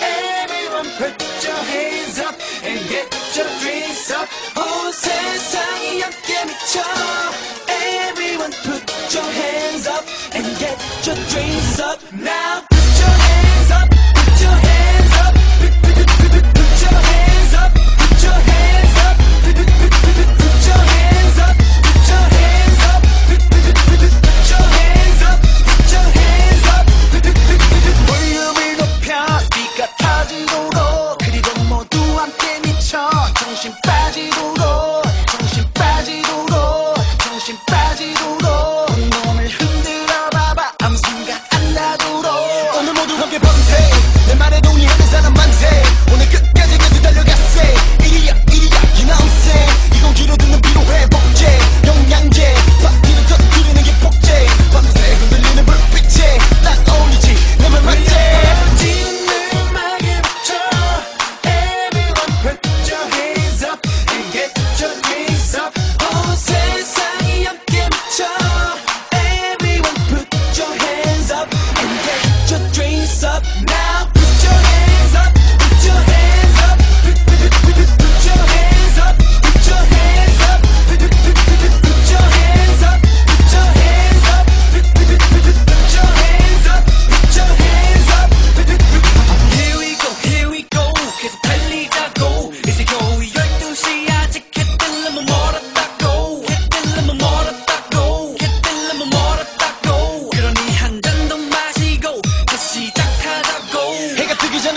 Everyone put your hands up and get your drinks up. 세상이 함께 미쳐 Everyone put your hands up and get your drinks up. Now get pumped. hey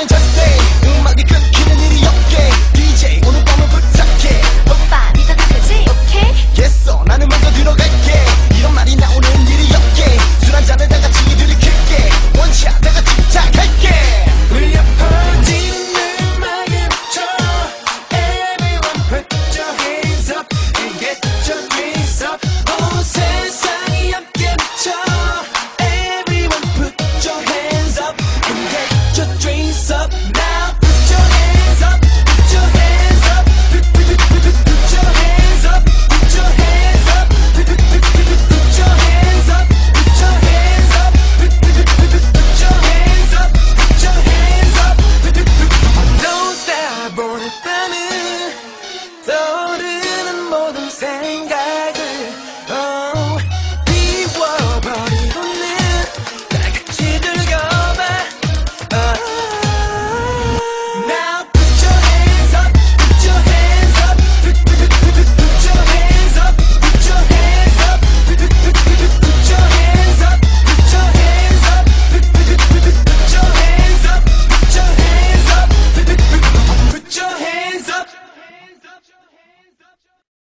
challenge a.